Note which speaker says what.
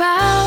Speaker 1: about